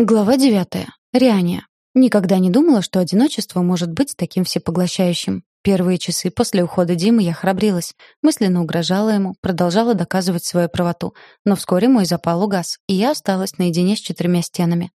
Глава девятая. Риания. Никогда не думала, что одиночество может быть таким всепоглощающим. Первые часы после ухода Димы я храбрилась, мысленно угрожала ему, продолжала доказывать свою правоту, но вскоре мой запал угас, и я осталась наедине с четырьмя стенами.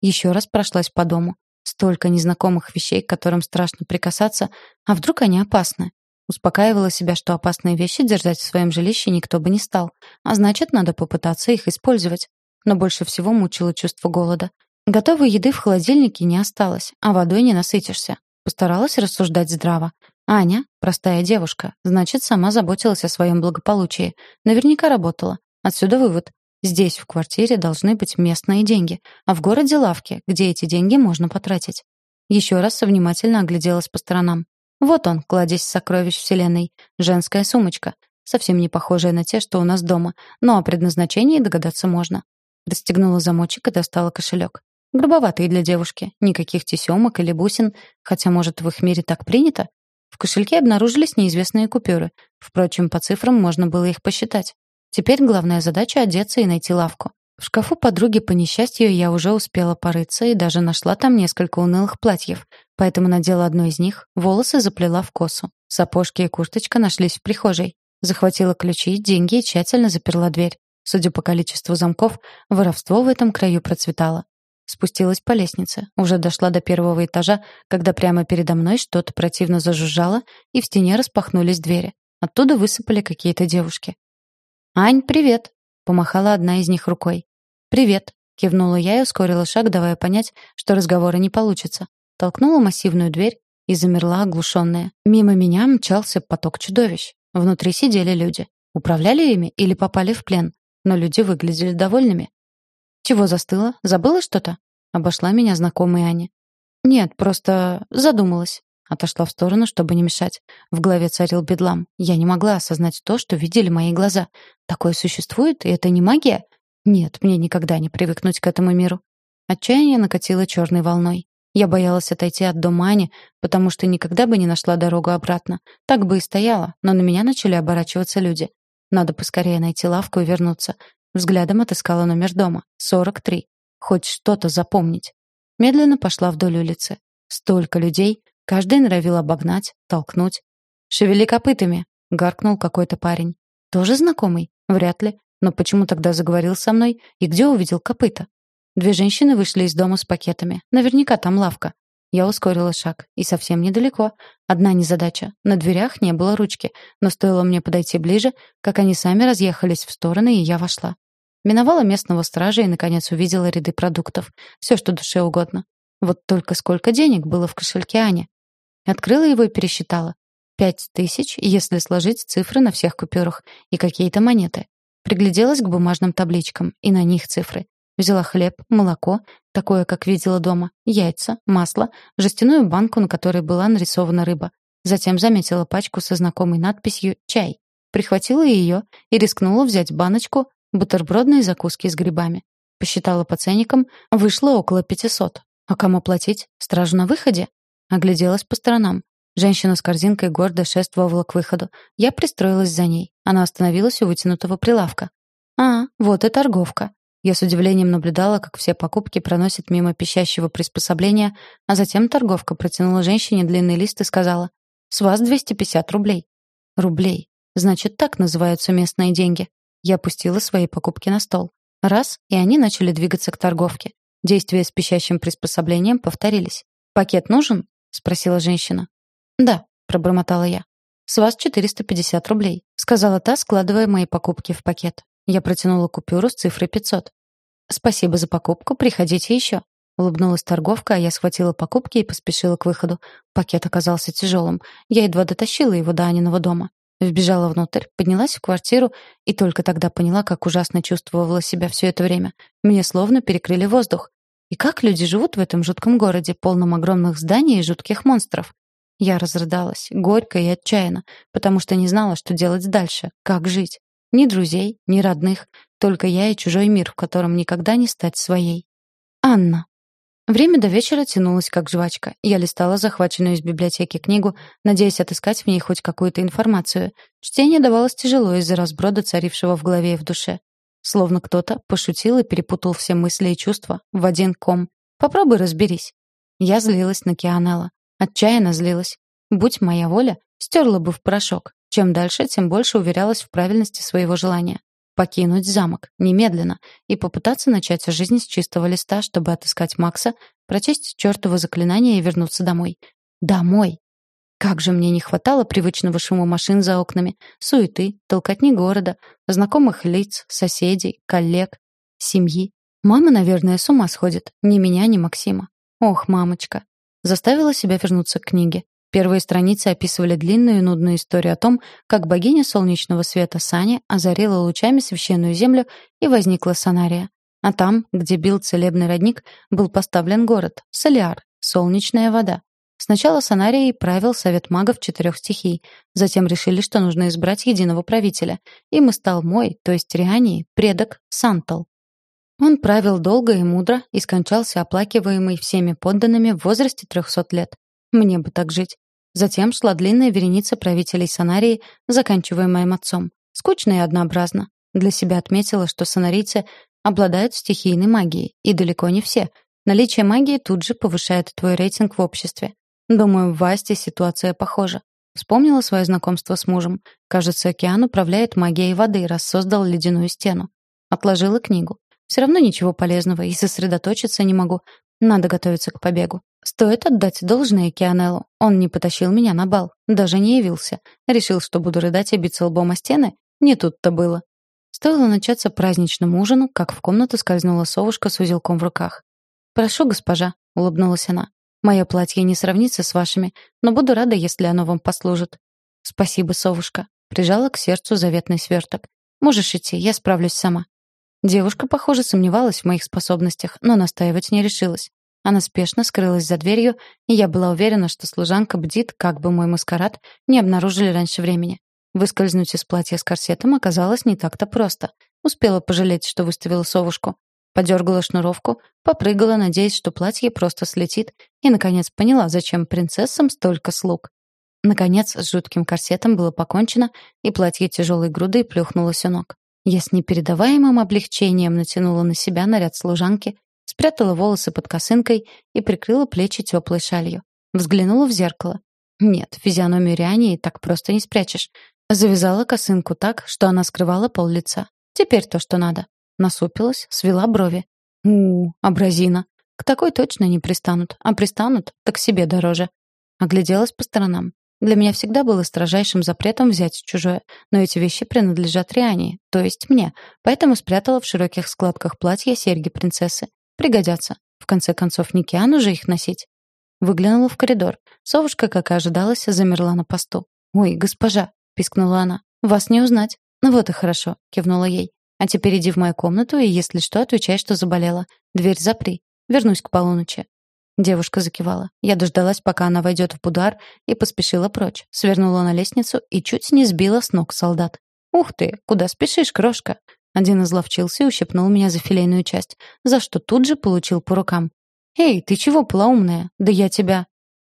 Еще раз прошлась по дому. Столько незнакомых вещей, к которым страшно прикасаться, а вдруг они опасны? Успокаивала себя, что опасные вещи держать в своем жилище никто бы не стал, а значит, надо попытаться их использовать но больше всего мучило чувство голода. Готовой еды в холодильнике не осталось, а водой не насытишься. Постаралась рассуждать здраво. Аня — простая девушка, значит, сама заботилась о своем благополучии. Наверняка работала. Отсюда вывод. Здесь, в квартире, должны быть местные деньги, а в городе — лавки, где эти деньги можно потратить. Еще раз внимательно огляделась по сторонам. Вот он, кладезь сокровищ Вселенной. Женская сумочка. Совсем не похожая на те, что у нас дома, но о предназначении догадаться можно. Расстегнула замочек и достала кошелек. Грубоватый для девушки. Никаких тесемок или бусин. Хотя, может, в их мире так принято? В кошельке обнаружились неизвестные купюры. Впрочем, по цифрам можно было их посчитать. Теперь главная задача — одеться и найти лавку. В шкафу подруги, по несчастью, я уже успела порыться и даже нашла там несколько унылых платьев, поэтому надела одно из них, волосы заплела в косу. Сапожки и курточка нашлись в прихожей. Захватила ключи, деньги и тщательно заперла дверь. Судя по количеству замков, воровство в этом краю процветало. Спустилась по лестнице, уже дошла до первого этажа, когда прямо передо мной что-то противно зажужжало, и в стене распахнулись двери. Оттуда высыпали какие-то девушки. «Ань, привет!» — помахала одна из них рукой. «Привет!» — кивнула я и ускорила шаг, давая понять, что разговора не получится. Толкнула массивную дверь и замерла оглушенная. Мимо меня мчался поток чудовищ. Внутри сидели люди. Управляли ими или попали в плен? Но люди выглядели довольными. «Чего застыла? Забыла что-то?» Обошла меня знакомая Аня. «Нет, просто задумалась». Отошла в сторону, чтобы не мешать. В голове царил бедлам. Я не могла осознать то, что видели мои глаза. Такое существует, и это не магия? Нет, мне никогда не привыкнуть к этому миру. Отчаяние накатило черной волной. Я боялась отойти от дома Ани, потому что никогда бы не нашла дорогу обратно. Так бы и стояла, но на меня начали оборачиваться люди. Надо поскорее найти лавку и вернуться. Взглядом отыскала номер дома. 43. Хоть что-то запомнить. Медленно пошла вдоль улицы. Столько людей, каждый норовил обогнать, толкнуть. «Шевели копытами!» — гаркнул какой-то парень. «Тоже знакомый? Вряд ли. Но почему тогда заговорил со мной? И где увидел копыта?» Две женщины вышли из дома с пакетами. Наверняка там лавка. Я ускорила шаг. И совсем недалеко. Одна незадача. На дверях не было ручки. Но стоило мне подойти ближе, как они сами разъехались в стороны, и я вошла. Миновала местного стража и, наконец, увидела ряды продуктов. Все, что душе угодно. Вот только сколько денег было в кошельке Ани. Открыла его и пересчитала. Пять тысяч, если сложить цифры на всех купюрах, и какие-то монеты. Пригляделась к бумажным табличкам, и на них цифры. Взяла хлеб, молоко, такое, как видела дома, яйца, масло, жестяную банку, на которой была нарисована рыба. Затем заметила пачку со знакомой надписью «Чай». Прихватила ее и рискнула взять баночку бутербродной закуски с грибами. Посчитала по ценникам, вышло около 500. А кому платить? Стражу на выходе? Огляделась по сторонам. Женщина с корзинкой гордо шествовала к выходу. Я пристроилась за ней. Она остановилась у вытянутого прилавка. А, вот и торговка. Я с удивлением наблюдала, как все покупки проносят мимо пищащего приспособления, а затем торговка протянула женщине длинный лист и сказала «С вас 250 рублей». Рублей. Значит, так называются местные деньги. Я опустила свои покупки на стол. Раз, и они начали двигаться к торговке. Действия с пищащим приспособлением повторились. «Пакет нужен?» — спросила женщина. «Да», — пробормотала я. «С вас 450 рублей», — сказала та, складывая мои покупки в пакет. Я протянула купюру с цифрой 500. «Спасибо за покупку, приходите еще». Улыбнулась торговка, а я схватила покупки и поспешила к выходу. Пакет оказался тяжелым. Я едва дотащила его до Аниного дома. Вбежала внутрь, поднялась в квартиру и только тогда поняла, как ужасно чувствовала себя все это время. Мне словно перекрыли воздух. И как люди живут в этом жутком городе, полном огромных зданий и жутких монстров? Я разрыдалась, горько и отчаянно, потому что не знала, что делать дальше, как жить. Ни друзей, ни родных, только я и чужой мир, в котором никогда не стать своей. Анна. Время до вечера тянулось как жвачка. Я листала захваченную из библиотеки книгу, надеясь отыскать в ней хоть какую-то информацию. Чтение давалось тяжело из-за разброда, царившего в голове и в душе. словно кто-то пошутил и перепутал все мысли и чувства в один ком. Попробуй разберись. Я злилась на Кианелла. Отчаянно злилась. Будь моя воля, стерла бы в порошок. Чем дальше, тем больше уверялась в правильности своего желания. Покинуть замок, немедленно, и попытаться начать жизнь с чистого листа, чтобы отыскать Макса, прочесть чертово заклинание и вернуться домой. Домой! Как же мне не хватало привычного шума машин за окнами, суеты, толкотни города, знакомых лиц, соседей, коллег, семьи. Мама, наверное, с ума сходит. Ни меня, ни Максима. Ох, мамочка. Заставила себя вернуться к книге. Первые страницы описывали длинную и нудную историю о том, как богиня солнечного света Сани озарила лучами священную землю и возникла Санария. А там, где бил целебный родник, был поставлен город — Солиар, солнечная вода. Сначала Санарией правил совет магов четырех стихий, затем решили, что нужно избрать единого правителя. Им и стал мой, то есть Риании, предок Сантал. Он правил долго и мудро и скончался оплакиваемый всеми подданными в возрасте 300 лет. Мне бы так жить. Затем шла длинная вереница правителей Санарии, заканчивая моим отцом. Скучно и однообразно. Для себя отметила, что санарийцы обладают стихийной магией, и далеко не все. Наличие магии тут же повышает твой рейтинг в обществе. Думаю, в Васте ситуация похожа. Вспомнила свое знакомство с мужем. Кажется, океан управляет магией воды, раз создал ледяную стену. Отложила книгу. Все равно ничего полезного, и сосредоточиться не могу. Надо готовиться к побегу. Стоит отдать должное Кианеллу. Он не потащил меня на бал, даже не явился. Решил, что буду рыдать и биться лбом о стены? Не тут-то было. Стоило начаться праздничному ужину, как в комнату скользнула совушка с узелком в руках. «Прошу, госпожа», — улыбнулась она. «Мое платье не сравнится с вашими, но буду рада, если оно вам послужит». «Спасибо, совушка», — прижала к сердцу заветный сверток. «Можешь идти, я справлюсь сама». Девушка, похоже, сомневалась в моих способностях, но настаивать не решилась. Она спешно скрылась за дверью, и я была уверена, что служанка бдит, как бы мой маскарад не обнаружили раньше времени. Выскользнуть из платья с корсетом оказалось не так-то просто. Успела пожалеть, что выставила совушку. Подергала шнуровку, попрыгала, надеясь, что платье просто слетит, и, наконец, поняла, зачем принцессам столько слуг. Наконец, с жутким корсетом было покончено, и платье тяжелой грудой плюхнулось у ног. Я с непередаваемым облегчением натянула на себя наряд служанки, спрятала волосы под косынкой и прикрыла плечи теплой шалью. Взглянула в зеркало. Нет, физиономию Риании так просто не спрячешь. Завязала косынку так, что она скрывала пол лица. Теперь то, что надо. Насупилась, свела брови. у, абразина. К такой точно не пристанут. А пристанут, так себе дороже. Огляделась по сторонам. Для меня всегда было строжайшим запретом взять чужое, но эти вещи принадлежат Риане, то есть мне, поэтому спрятала в широких складках платья серьги принцессы. Пригодятся. В конце концов, не Киану же их носить. Выглянула в коридор. Совушка, как и ожидалось, замерла на посту. «Ой, госпожа!» — пискнула она. «Вас не узнать». «Ну вот и хорошо», — кивнула ей. «А теперь иди в мою комнату и, если что, отвечай, что заболела. Дверь запри. Вернусь к полуночи». Девушка закивала. Я дождалась, пока она войдет в будар, и поспешила прочь. Свернула на лестницу и чуть не сбила с ног солдат. «Ух ты! Куда спешишь, крошка?» Один изловчился и ущипнул меня за филейную часть, за что тут же получил по рукам. «Эй, ты чего, полоумная? Да я тебя...»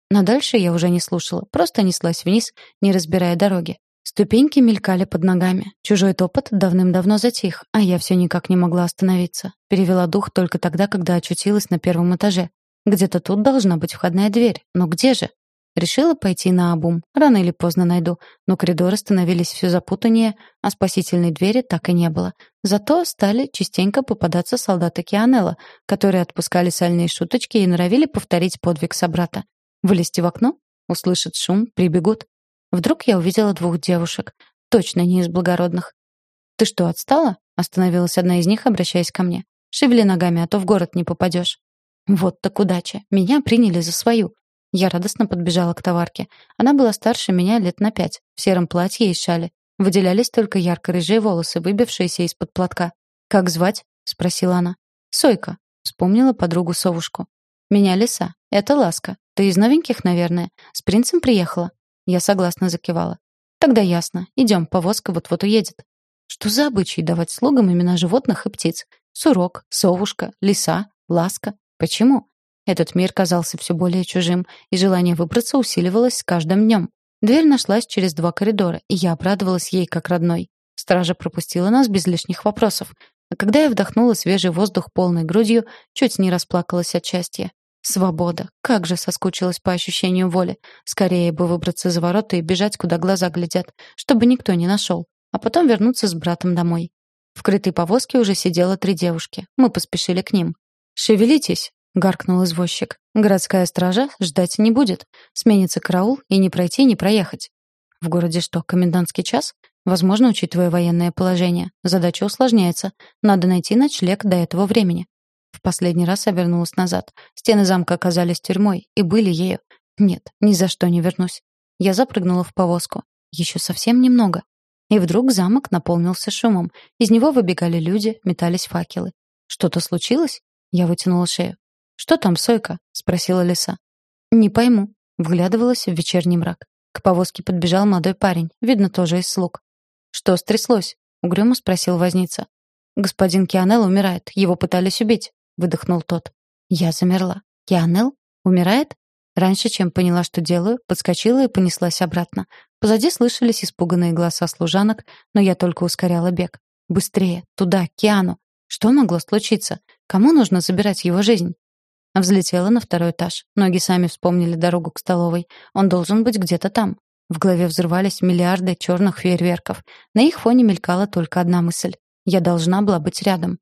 Но дальше я уже не слушала, просто неслась вниз, не разбирая дороги. Ступеньки мелькали под ногами. Чужой топот давным-давно затих, а я все никак не могла остановиться. Перевела дух только тогда, когда очутилась на первом этаже. Где-то тут должна быть входная дверь. Но где же? Решила пойти на обум. Рано или поздно найду. Но коридоры становились все запутаннее, а спасительной двери так и не было. Зато стали частенько попадаться солдаты Кианелла, которые отпускали сальные шуточки и норовили повторить подвиг собрата. Вылезти в окно? Услышат шум, прибегут. Вдруг я увидела двух девушек. Точно не из благородных. «Ты что, отстала?» — остановилась одна из них, обращаясь ко мне. «Шевели ногами, а то в город не попадешь». Вот так удача. Меня приняли за свою. Я радостно подбежала к товарке. Она была старше меня лет на пять, в сером платье и шале. Выделялись только ярко-рыжие волосы, выбившиеся из-под платка. «Как звать?» — спросила она. «Сойка», — вспомнила подругу совушку. «Меня Лиса. Это Ласка. Ты из новеньких, наверное. С принцем приехала?» Я согласно закивала. «Тогда ясно. Идем, повозка вот-вот уедет». Что за обычай давать слугам имена животных и птиц? Сурок, совушка, лиса, ласка. Почему? Этот мир казался все более чужим, и желание выбраться усиливалось с каждым днем. Дверь нашлась через два коридора, и я обрадовалась ей как родной. Стража пропустила нас без лишних вопросов. А когда я вдохнула свежий воздух полной грудью, чуть не расплакалась от счастья. Свобода. Как же соскучилась по ощущению воли. Скорее бы выбраться за ворота и бежать, куда глаза глядят, чтобы никто не нашел. А потом вернуться с братом домой. В крытой повозке уже сидело три девушки. Мы поспешили к ним. «Шевелитесь!» — гаркнул извозчик. «Городская стража ждать не будет. Сменится караул и не пройти, не проехать». «В городе что, комендантский час?» Возможно, учитывая военное положение. Задача усложняется. Надо найти ночлег до этого времени. В последний раз обернулась назад. Стены замка оказались тюрьмой и были ею. Нет, ни за что не вернусь. Я запрыгнула в повозку. Еще совсем немного. И вдруг замок наполнился шумом. Из него выбегали люди, метались факелы. Что-то случилось? Я вытянула шею. «Что там, Сойка?» — спросила лиса. «Не пойму». Вглядывалась в вечерний мрак. К повозке подбежал молодой парень, видно, тоже из слуг. «Что стряслось?» — угрюмо спросил возница. «Господин Кианел умирает. Его пытались убить выдохнул тот. Я замерла. Кианел умирает? Раньше, чем поняла, что делаю, подскочила и понеслась обратно. Позади слышались испуганные голоса служанок, но я только ускоряла бег. Быстрее, туда, к Киану. Что могло случиться? Кому нужно забирать его жизнь? Взлетела на второй этаж. Ноги сами вспомнили дорогу к столовой. Он должен быть где-то там. В голове взрывались миллиарды черных фейерверков. На их фоне мелькала только одна мысль. Я должна была быть рядом.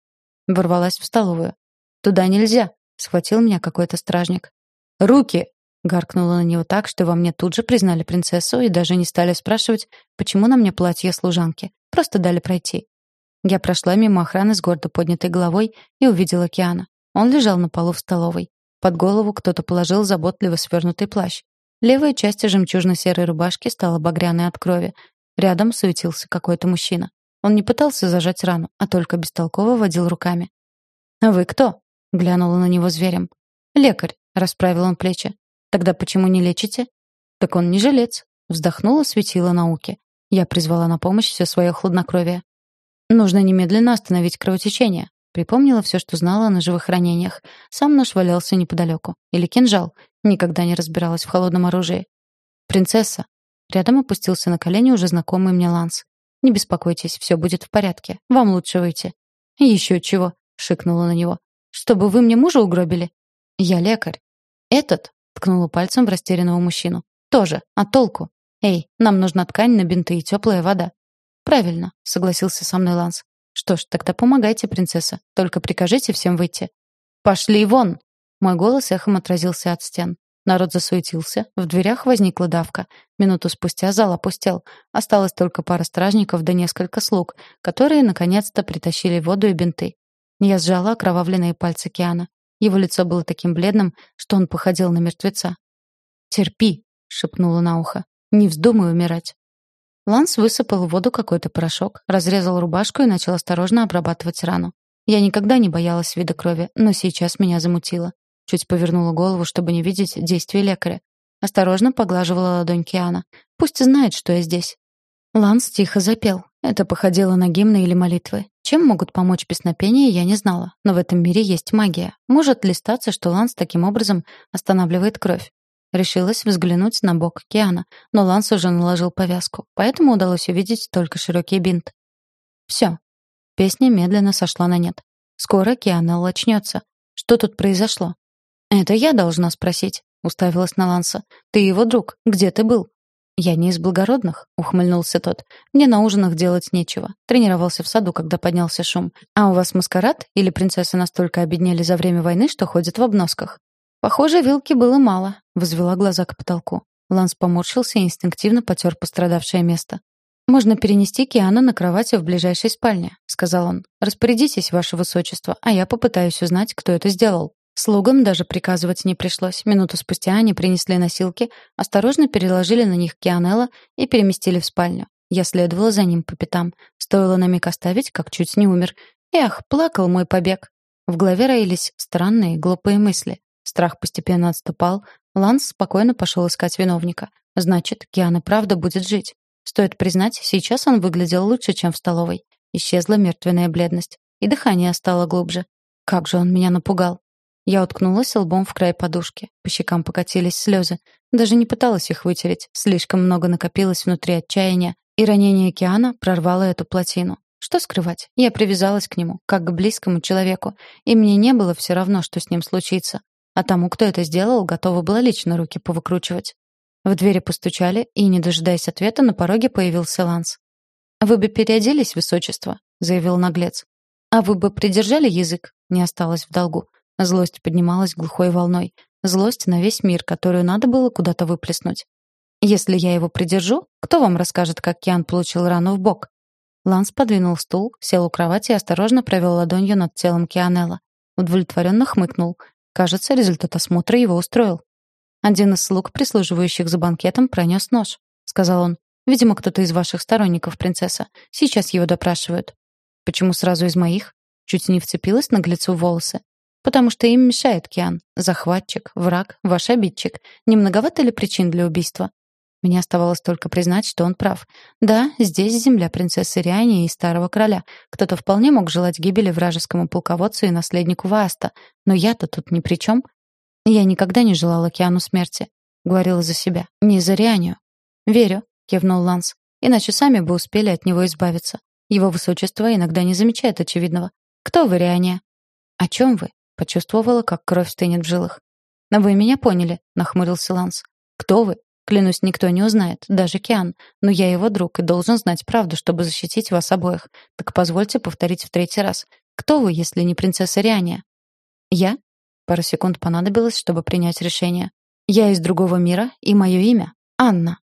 Ворвалась в столовую. «Туда нельзя!» — схватил меня какой-то стражник. «Руки!» — гаркнула на него так, что во мне тут же признали принцессу и даже не стали спрашивать, почему на мне платье служанки. Просто дали пройти. Я прошла мимо охраны с гордо поднятой головой и увидела Киана. Он лежал на полу в столовой. Под голову кто-то положил заботливо свернутый плащ. Левая часть жемчужно-серой рубашки стала багряной от крови. Рядом суетился какой-то мужчина. Он не пытался зажать рану, а только бестолково водил руками. «А вы кто?» Глянула на него зверем. «Лекарь», — расправил он плечи. «Тогда почему не лечите?» «Так он не жилец», — вздохнула светила науки. Я призвала на помощь все свое хладнокровие. «Нужно немедленно остановить кровотечение», Припомнила все, что знала о ножевых ранениях. Сам нож валялся неподалеку. Или кинжал. Никогда не разбиралась в холодном оружии. «Принцесса». Рядом опустился на колени уже знакомый мне Ланс. «Не беспокойтесь, все будет в порядке. Вам лучше выйти». «Еще чего», — шикнула на него. Чтобы вы мне мужа угробили? Я лекарь. Этот, ткнула пальцем в растерянного мужчину. Тоже. А толку? Эй, нам нужна ткань на бинты и теплая вода. Правильно, согласился со мной Ланс. Что ж, тогда помогайте, принцесса. Только прикажите всем выйти. Пошли вон! Мой голос эхом отразился от стен. Народ засуетился, в дверях возникла давка. Минуту спустя зал опустел. Осталось только пара стражников да несколько слуг, которые наконец-то притащили воду и бинты. Я сжала окровавленные пальцы Киана. Его лицо было таким бледным, что он походил на мертвеца. «Терпи», — шепнула на ухо. «Не вздумай умирать». Ланс высыпал в воду какой-то порошок, разрезал рубашку и начал осторожно обрабатывать рану. Я никогда не боялась вида крови, но сейчас меня замутило. Чуть повернула голову, чтобы не видеть действия лекаря. Осторожно поглаживала ладонь Киана. Пусть знает, что я здесь. Ланс тихо запел. Это походило на гимны или молитвы. Чем могут помочь песнопения, я не знала. Но в этом мире есть магия. Может ли статься, что Ланс таким образом останавливает кровь? Решилась взглянуть на бок Киана, но Ланс уже наложил повязку, поэтому удалось увидеть только широкий бинт. Все. Песня медленно сошла на нет. Скоро Киана очнется. Что тут произошло? Это я должна спросить, уставилась на Ланса. Ты его друг. Где ты был? «Я не из благородных», — ухмыльнулся тот. «Мне на ужинах делать нечего. Тренировался в саду, когда поднялся шум. А у вас маскарад? Или принцессы настолько обеднели за время войны, что ходят в обносках?» «Похоже, вилки было мало», — возвела глаза к потолку. Ланс поморщился и инстинктивно потер пострадавшее место. «Можно перенести Киана на кровать в ближайшей спальне», — сказал он. «Распорядитесь, ваше высочество, а я попытаюсь узнать, кто это сделал». Слугам даже приказывать не пришлось. Минуту спустя они принесли носилки, осторожно переложили на них Кианелла и переместили в спальню. Я следовала за ним по пятам. Стоило на миг оставить, как чуть не умер. Эх, плакал мой побег. В голове роились странные, глупые мысли. Страх постепенно отступал. Ланс спокойно пошел искать виновника. Значит, Киана правда будет жить. Стоит признать, сейчас он выглядел лучше, чем в столовой. Исчезла мертвенная бледность. И дыхание стало глубже. Как же он меня напугал. Я уткнулась лбом в край подушки. По щекам покатились слезы. Даже не пыталась их вытереть. Слишком много накопилось внутри отчаяния, и ранение океана прорвало эту плотину. Что скрывать? Я привязалась к нему, как к близкому человеку, и мне не было все равно, что с ним случится. А тому, кто это сделал, готова была лично руки повыкручивать. В двери постучали, и, не дожидаясь ответа, на пороге появился Ланс. «Вы бы переоделись, высочество», — заявил наглец. «А вы бы придержали язык?» — не осталось в долгу. Злость поднималась глухой волной. Злость на весь мир, которую надо было куда-то выплеснуть. «Если я его придержу, кто вам расскажет, как Киан получил рану в бок?» Ланс подвинул стул, сел у кровати и осторожно провел ладонью над телом Кианелла. Удовлетворенно хмыкнул. Кажется, результат осмотра его устроил. «Один из слуг, прислуживающих за банкетом, пронес нож», — сказал он. «Видимо, кто-то из ваших сторонников, принцесса. Сейчас его допрашивают». «Почему сразу из моих?» Чуть не вцепилась наглецу в волосы. «Потому что им мешает Киан. Захватчик, враг, ваш обидчик. Не многовато ли причин для убийства?» Мне оставалось только признать, что он прав. Да, здесь земля принцессы Риани и старого короля. Кто-то вполне мог желать гибели вражескому полководцу и наследнику Вааста. Но я-то тут ни при чем. Я никогда не желала Киану смерти. Говорила за себя. Не за Рианию. «Верю», — кивнул Ланс. «Иначе сами бы успели от него избавиться. Его высочество иногда не замечает очевидного. Кто вы, Риания?» «О чем вы?» — почувствовала, как кровь стынет в жилах. «Но вы меня поняли», — нахмурился Ланс. «Кто вы? Клянусь, никто не узнает, даже Киан. Но я его друг и должен знать правду, чтобы защитить вас обоих. Так позвольте повторить в третий раз. Кто вы, если не принцесса Риания? Я? Пару секунд понадобилось, чтобы принять решение. Я из другого мира, и мое имя — Анна.